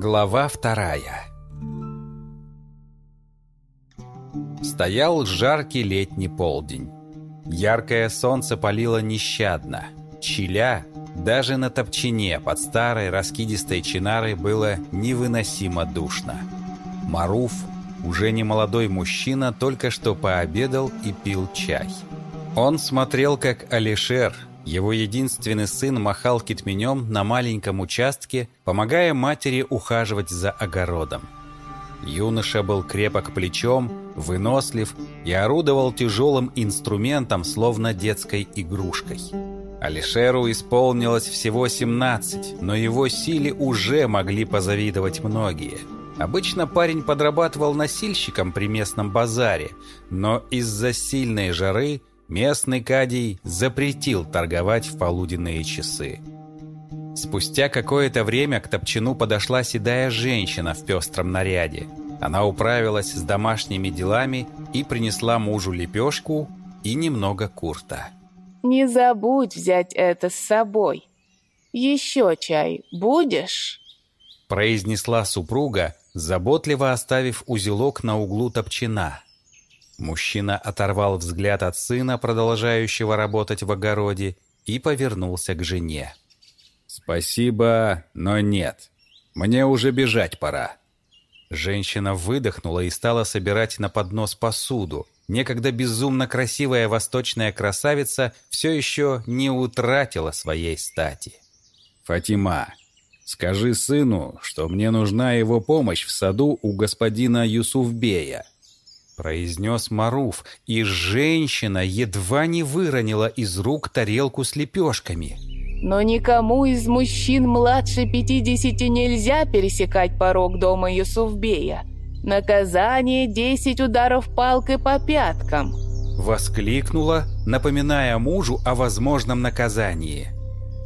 Глава вторая Стоял жаркий летний полдень. Яркое солнце палило нещадно. Чиля даже на топчине под старой раскидистой чинарой было невыносимо душно. Маруф, уже не молодой мужчина, только что пообедал и пил чай. Он смотрел, как Алишер, его единственный сын, махал китменем на маленьком участке, помогая матери ухаживать за огородом. Юноша был крепок плечом, вынослив и орудовал тяжелым инструментом, словно детской игрушкой. Алишеру исполнилось всего 17, но его силе уже могли позавидовать многие. Обычно парень подрабатывал носильщиком при местном базаре, но из-за сильной жары местный кадий запретил торговать в полуденные часы. Спустя какое-то время к топчину подошла седая женщина в пестром наряде. Она управилась с домашними делами и принесла мужу лепешку и немного курта. Не забудь взять это с собой. Еще чай будешь?» Произнесла супруга, заботливо оставив узелок на углу топчина. Мужчина оторвал взгляд от сына, продолжающего работать в огороде, и повернулся к жене. «Спасибо, но нет. Мне уже бежать пора». Женщина выдохнула и стала собирать на поднос посуду, некогда безумно красивая восточная красавица все еще не утратила своей стати. «Фатима, скажи сыну, что мне нужна его помощь в саду у господина Юсуфбея», произнес Маруф, и женщина едва не выронила из рук тарелку с лепешками. «Но никому из мужчин младше пятидесяти нельзя пересекать порог дома Юсуфбея. Наказание — десять ударов палкой по пяткам!» Воскликнула, напоминая мужу о возможном наказании.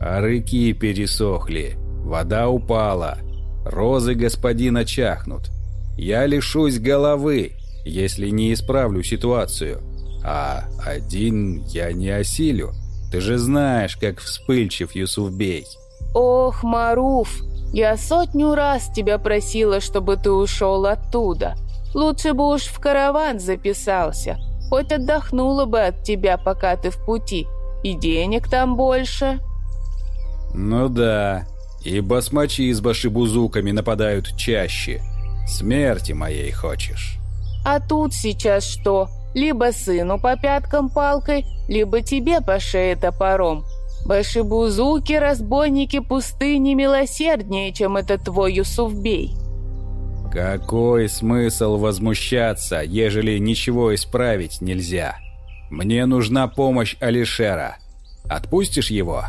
А рыки пересохли, вода упала, розы господина чахнут. Я лишусь головы, если не исправлю ситуацию. А один я не осилю. Ты же знаешь, как вспыльчив Юсуфбей. «Ох, Маруф, я сотню раз тебя просила, чтобы ты ушел оттуда. Лучше бы уж в караван записался. Хоть отдохнула бы от тебя, пока ты в пути. И денег там больше». «Ну да, и басмачи с башибузуками нападают чаще. Смерти моей хочешь». «А тут сейчас что? Либо сыну по пяткам палкой, либо тебе по шее топором. Башибузуки, разбойники пустыни милосерднее, чем этот твой Юсуфбей. Какой смысл возмущаться, ежели ничего исправить нельзя? Мне нужна помощь Алишера. Отпустишь его?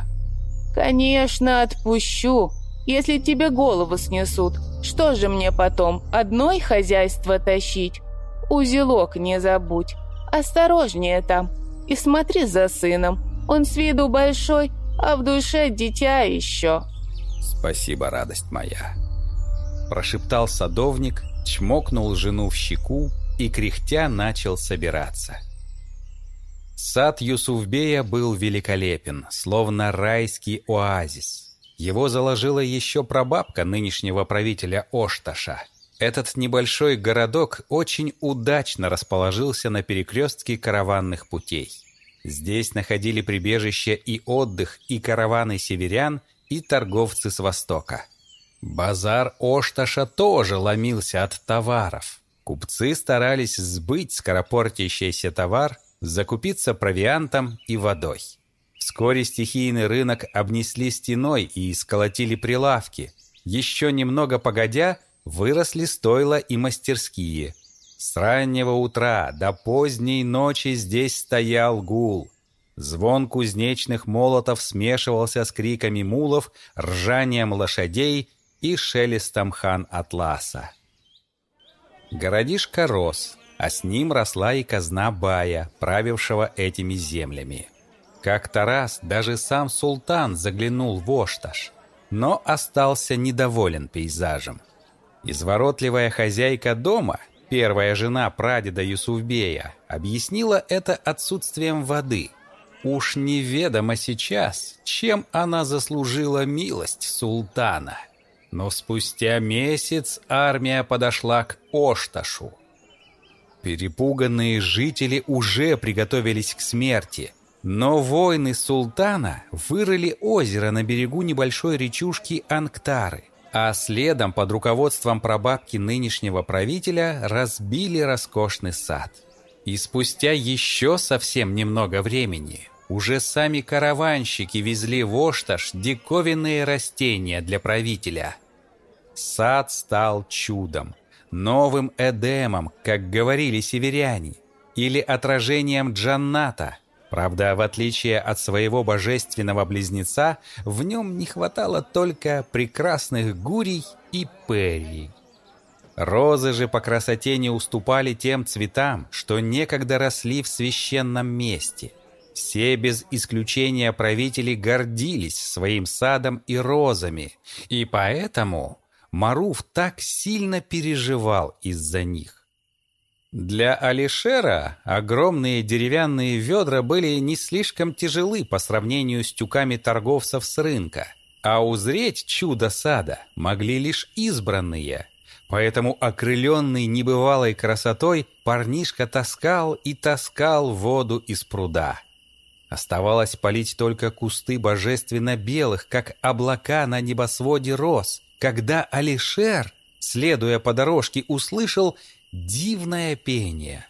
Конечно, отпущу. Если тебе голову снесут, что же мне потом, одной хозяйство тащить? Узелок не забудь. Осторожнее там. И смотри за сыном. Он с виду большой, а в душе дитя еще». «Спасибо, радость моя», – прошептал садовник, чмокнул жену в щеку и кряхтя начал собираться. Сад Юсуфбея был великолепен, словно райский оазис. Его заложила еще прабабка нынешнего правителя Ошташа. Этот небольшой городок очень удачно расположился на перекрестке караванных путей. Здесь находили прибежище и отдых, и караваны северян, и торговцы с востока. Базар Ошташа тоже ломился от товаров. Купцы старались сбыть скоропортящийся товар, закупиться провиантом и водой. Вскоре стихийный рынок обнесли стеной и сколотили прилавки. Еще немного погодя, выросли стойла и мастерские – с раннего утра до поздней ночи здесь стоял гул. Звон кузнечных молотов смешивался с криками мулов, ржанием лошадей и шелестом хан-атласа. Городишко рос, а с ним росла и казна Бая, правившего этими землями. Как-то раз даже сам султан заглянул в Ошташ, но остался недоволен пейзажем. Изворотливая хозяйка дома — Первая жена прадеда Юсуфбея объяснила это отсутствием воды. Уж неведомо сейчас, чем она заслужила милость султана. Но спустя месяц армия подошла к Ошташу. Перепуганные жители уже приготовились к смерти, но воины султана вырыли озеро на берегу небольшой речушки Анктары, а следом под руководством прабабки нынешнего правителя разбили роскошный сад. И спустя еще совсем немного времени уже сами караванщики везли в Ошташ диковинные растения для правителя – Сад стал чудом, новым Эдемом, как говорили северяне, или отражением Джанната. Правда, в отличие от своего божественного близнеца, в нем не хватало только прекрасных гурий и перий. Розы же по красоте не уступали тем цветам, что некогда росли в священном месте. Все без исключения правители гордились своим садом и розами, и поэтому Маруф так сильно переживал из-за них. Для Алишера огромные деревянные ведра были не слишком тяжелы по сравнению с тюками торговцев с рынка, а узреть чудо сада могли лишь избранные. Поэтому, окрыленный небывалой красотой, парнишка таскал и таскал воду из пруда. Оставалось полить только кусты божественно белых, как облака на небосводе роз, когда Алишер, следуя по дорожке, услышал дивное пение.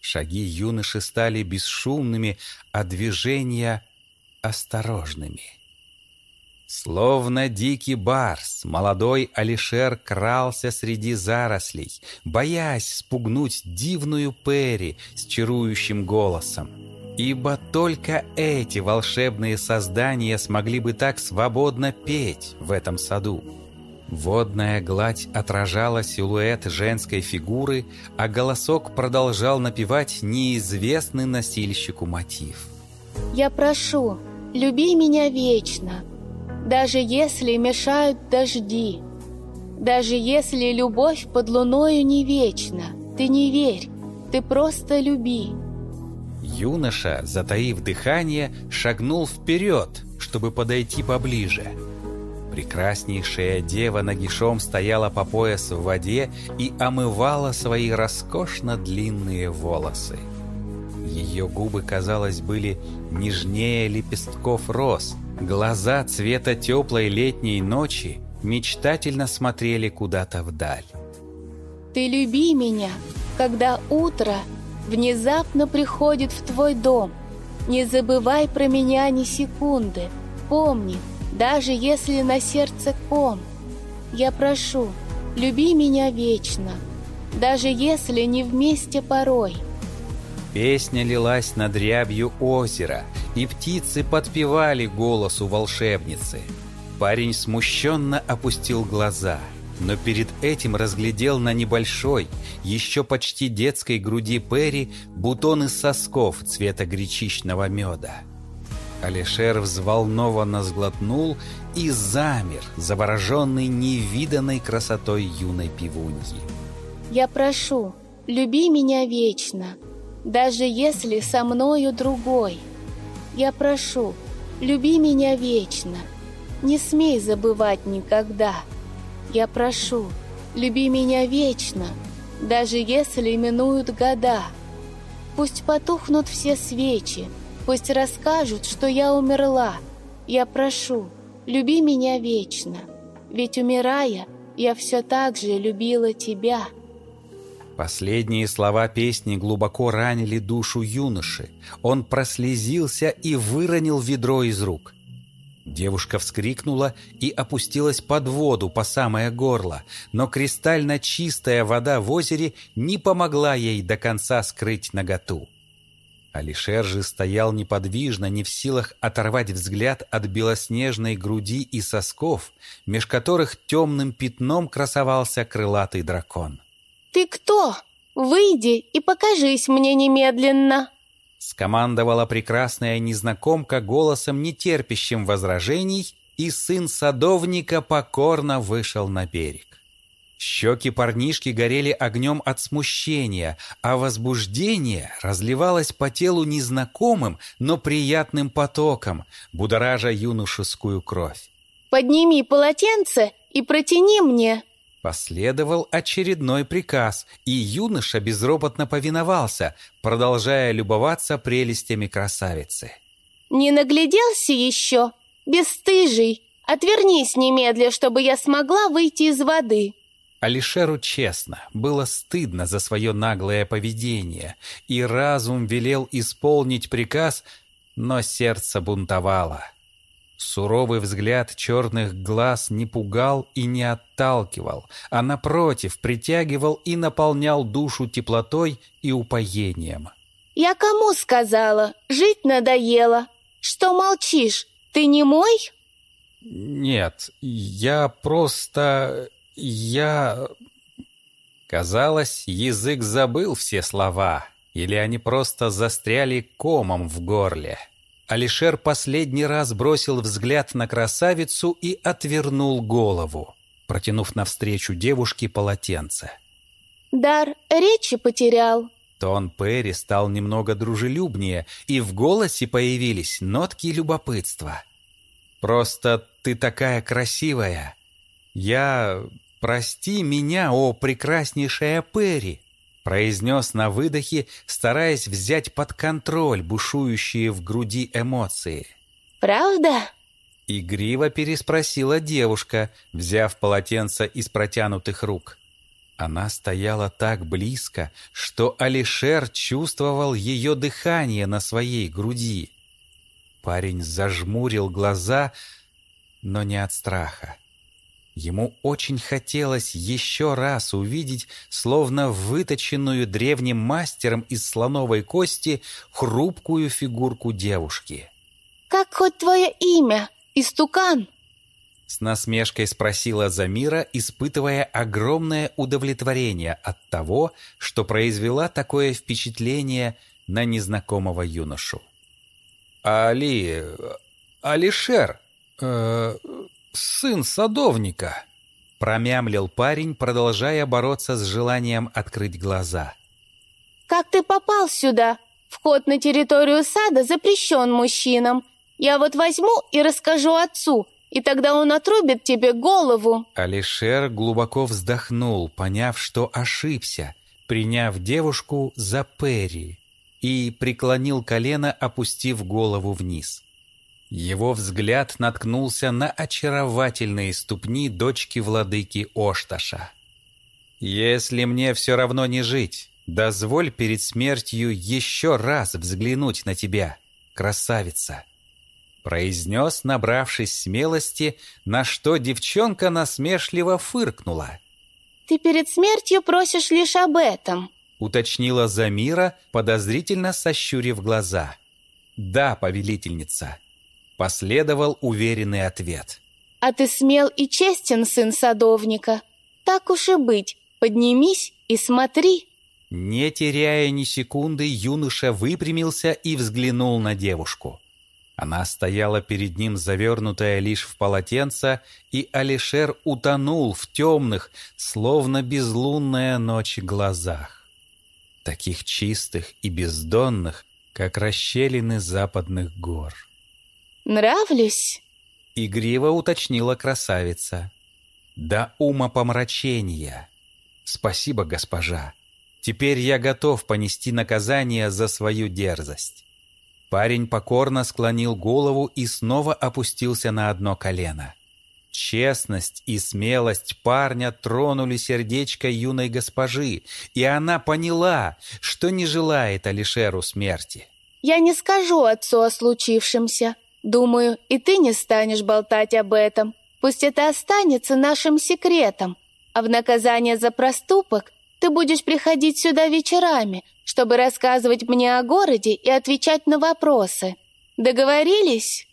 Шаги юноши стали бесшумными, а движения осторожными. Словно дикий барс, молодой Алишер крался среди зарослей, боясь спугнуть дивную Перри с чарующим голосом. Ибо только эти волшебные создания смогли бы так свободно петь в этом саду. Водная гладь отражала силуэт женской фигуры, а голосок продолжал напевать неизвестный носильщику мотив. «Я прошу, люби меня вечно, даже если мешают дожди, даже если любовь под луною не вечна, ты не верь, ты просто люби». Юноша, затаив дыхание, шагнул вперед, чтобы подойти поближе – Прекраснейшая дева нагишом стояла по пояс в воде и омывала свои роскошно длинные волосы. Ее губы, казалось, были нежнее лепестков роз. Глаза цвета теплой летней ночи мечтательно смотрели куда-то вдаль. «Ты люби меня, когда утро внезапно приходит в твой дом. Не забывай про меня ни секунды. Помни, даже если на сердце ком. Я прошу, люби меня вечно, даже если не вместе порой. Песня лилась над рябью озера, и птицы подпевали голосу волшебницы. Парень смущенно опустил глаза, но перед этим разглядел на небольшой, еще почти детской груди Перри бутоны сосков цвета гречичного меда. Алишер взволнованно сглотнул и замер, завороженный невиданной красотой юной пивуньи. «Я прошу, люби меня вечно, даже если со мною другой. Я прошу, люби меня вечно, не смей забывать никогда. Я прошу, люби меня вечно, даже если минуют года. Пусть потухнут все свечи, Пусть расскажут, что я умерла. Я прошу, люби меня вечно. Ведь умирая, я все так же любила тебя». Последние слова песни глубоко ранили душу юноши. Он прослезился и выронил ведро из рук. Девушка вскрикнула и опустилась под воду по самое горло, но кристально чистая вода в озере не помогла ей до конца скрыть наготу. Алишер же стоял неподвижно, не в силах оторвать взгляд от белоснежной груди и сосков, меж которых темным пятном красовался крылатый дракон. «Ты кто? Выйди и покажись мне немедленно!» Скомандовала прекрасная незнакомка голосом, нетерпящим возражений, и сын садовника покорно вышел на берег. Щеки парнишки горели огнем от смущения, а возбуждение разливалось по телу незнакомым, но приятным потоком, будоража юношескую кровь. «Подними полотенце и протяни мне». Последовал очередной приказ, и юноша безропотно повиновался, продолжая любоваться прелестями красавицы. «Не нагляделся еще? Бесстыжий! Отвернись немедля, чтобы я смогла выйти из воды!» Алишеру честно, было стыдно за свое наглое поведение, и разум велел исполнить приказ, но сердце бунтовало. Суровый взгляд черных глаз не пугал и не отталкивал, а напротив притягивал и наполнял душу теплотой и упоением. «Я кому сказала? Жить надоело. Что молчишь? Ты не мой?» «Нет, я просто... я...» Казалось, язык забыл все слова, или они просто застряли комом в горле. Алишер последний раз бросил взгляд на красавицу и отвернул голову, протянув навстречу девушке полотенце. «Дар речи потерял». Тон Перри стал немного дружелюбнее, и в голосе появились нотки любопытства. «Просто ты такая красивая. Я... Прости меня, о прекраснейшая Перри!» произнес на выдохе, стараясь взять под контроль бушующие в груди эмоции. «Правда?» Игриво переспросила девушка, взяв полотенце из протянутых рук. Она стояла так близко, что Алишер чувствовал ее дыхание на своей груди. Парень зажмурил глаза, но не от страха. Ему очень хотелось еще раз увидеть, словно выточенную древним мастером из слоновой кости, хрупкую фигурку девушки. «Как хоть твое имя? Истукан?» С насмешкой спросила Замира, испытывая огромное удовлетворение от того, что произвела такое впечатление на незнакомого юношу. «Али... Алишер... Э, сын садовника», — промямлил парень, продолжая бороться с желанием открыть глаза. «Как ты попал сюда? Вход на территорию сада запрещен мужчинам. Я вот возьму и расскажу отцу, и тогда он отрубит тебе голову». Алишер глубоко вздохнул, поняв, что ошибся, приняв девушку за Перри, и преклонил колено, опустив голову вниз. Его взгляд наткнулся на очаровательные ступни дочки владыки Ошташа. «Если мне все равно не жить, дозволь перед смертью еще раз взглянуть на тебя, красавица!» произнес, набравшись смелости, на что девчонка насмешливо фыркнула. «Ты перед смертью просишь лишь об этом», уточнила Замира, подозрительно сощурив глаза. «Да, повелительница». Последовал уверенный ответ. «А ты смел и честен, сын садовника. Так уж и быть, поднимись и смотри». Не теряя ни секунды, юноша выпрямился и взглянул на девушку. Она стояла перед ним, завернутая лишь в полотенце, и Алишер утонул в темных, словно безлунная ночь глазах. Таких чистых и бездонных, как расщелины западных гор. «Нравлюсь?» — игриво уточнила красавица. «Да ума помрачения. Спасибо, госпожа. Теперь я готов понести наказание за свою дерзость». Парень покорно склонил голову и снова опустился на одно колено. Честность и смелость парня тронули сердечко юной госпожи, и она поняла, что не желает Алишеру смерти. «Я не скажу отцу о случившемся», Думаю, и ты не станешь болтать об этом. Пусть это останется нашим секретом. А в наказание за проступок ты будешь приходить сюда вечерами, чтобы рассказывать мне о городе и отвечать на вопросы. Договорились?»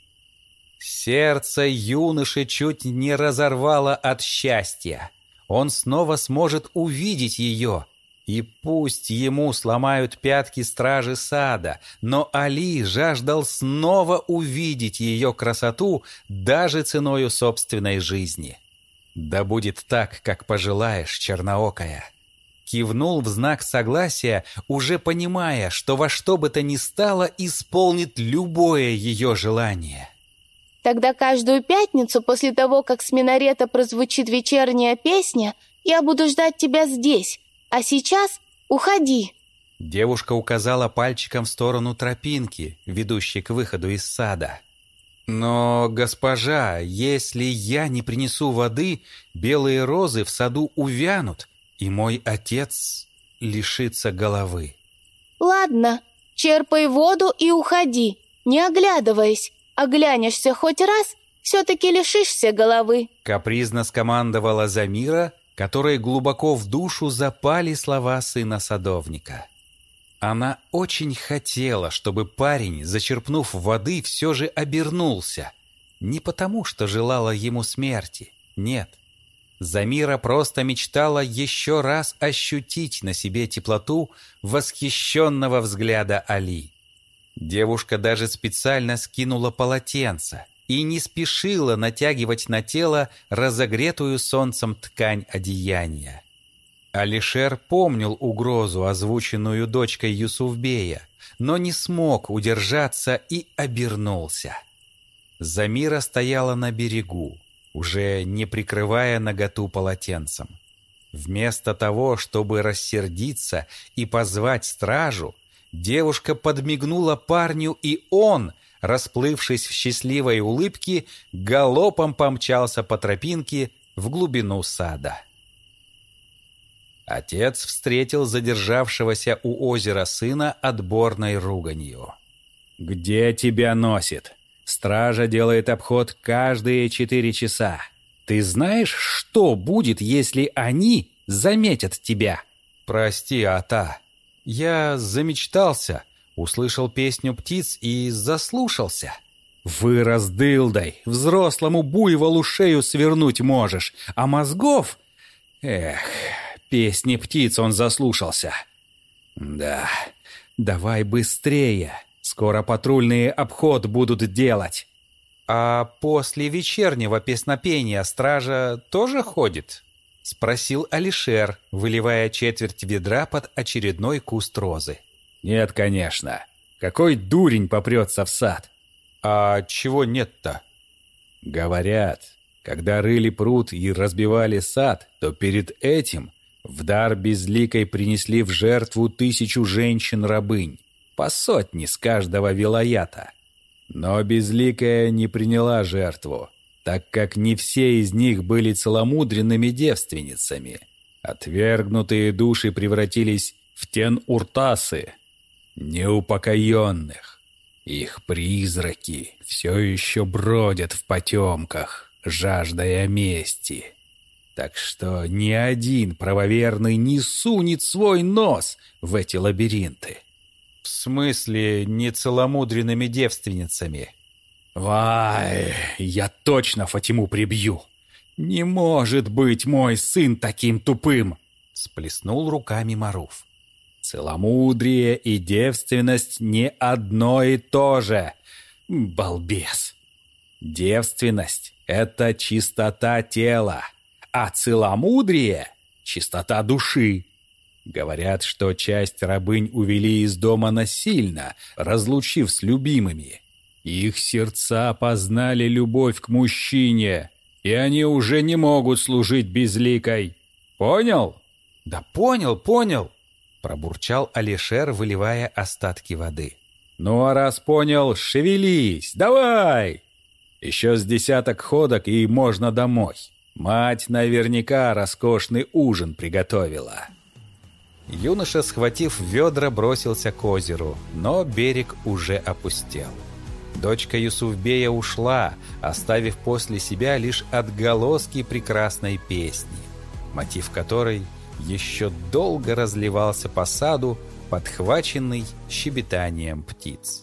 Сердце юноши чуть не разорвало от счастья. Он снова сможет увидеть ее, и пусть ему сломают пятки стражи сада, но Али жаждал снова увидеть ее красоту даже ценою собственной жизни. «Да будет так, как пожелаешь, черноокая». Кивнул в знак согласия, уже понимая, что во что бы то ни стало исполнит любое ее желание. Тогда каждую пятницу после того, как с минарета прозвучит вечерняя песня, я буду ждать тебя здесь. А сейчас уходи». Девушка указала пальчиком в сторону тропинки, ведущей к выходу из сада. «Но, госпожа, если я не принесу воды, белые розы в саду увянут, и мой отец лишится головы». «Ладно, черпай воду и уходи, не оглядываясь. Оглянешься хоть раз, все-таки лишишься головы». Капризно скомандовала Замира, которой глубоко в душу запали слова сына садовника. Она очень хотела, чтобы парень, зачерпнув воды, все же обернулся. Не потому, что желала ему смерти, нет. Замира просто мечтала еще раз ощутить на себе теплоту восхищенного взгляда Али. Девушка даже специально скинула полотенце и не спешила натягивать на тело разогретую солнцем ткань одеяния. Алишер помнил угрозу, озвученную дочкой Юсуфбея, но не смог удержаться и обернулся. Замира стояла на берегу, уже не прикрывая наготу полотенцем. Вместо того, чтобы рассердиться и позвать стражу, девушка подмигнула парню, и он, расплывшись в счастливой улыбке, галопом помчался по тропинке в глубину сада. Отец встретил задержавшегося у озера сына отборной руганью. «Где тебя носит? Стража делает обход каждые четыре часа. Ты знаешь, что будет, если они заметят тебя?» «Прости, Ата. Я замечтался, услышал песню птиц и заслушался». «Вырос дылдой, взрослому буйволу шею свернуть можешь, а мозгов...» «Эх, Песни птиц он заслушался. Да, давай быстрее. Скоро патрульные обход будут делать. А после вечернего песнопения стража тоже ходит? Спросил Алишер, выливая четверть ведра под очередной куст розы. Нет, конечно. Какой дурень попрется в сад? А чего нет-то? Говорят, когда рыли пруд и разбивали сад, то перед этим в дар безликой принесли в жертву тысячу женщин-рабынь, по сотне с каждого вилаята. Но безликая не приняла жертву, так как не все из них были целомудренными девственницами. Отвергнутые души превратились в тен-уртасы, неупокоенных. Их призраки все еще бродят в потемках, жаждая мести. Так что ни один правоверный не сунет свой нос в эти лабиринты. В смысле, не целомудренными девственницами? Вай, я точно Фатиму прибью. Не может быть мой сын таким тупым, сплеснул руками Маруф. Целомудрие и девственность не одно и то же. Балбес. Девственность — это чистота тела, а целомудрие — чистота души. Говорят, что часть рабынь увели из дома насильно, разлучив с любимыми. Их сердца познали любовь к мужчине, и они уже не могут служить безликой. Понял? Да понял, понял, пробурчал Алишер, выливая остатки воды. Ну а раз понял, шевелись, давай! Еще с десяток ходок и можно домой. Мать наверняка роскошный ужин приготовила. Юноша, схватив ведра, бросился к озеру, но берег уже опустел. Дочка Юсуфбея ушла, оставив после себя лишь отголоски прекрасной песни, мотив которой еще долго разливался по саду, подхваченный щебетанием птиц.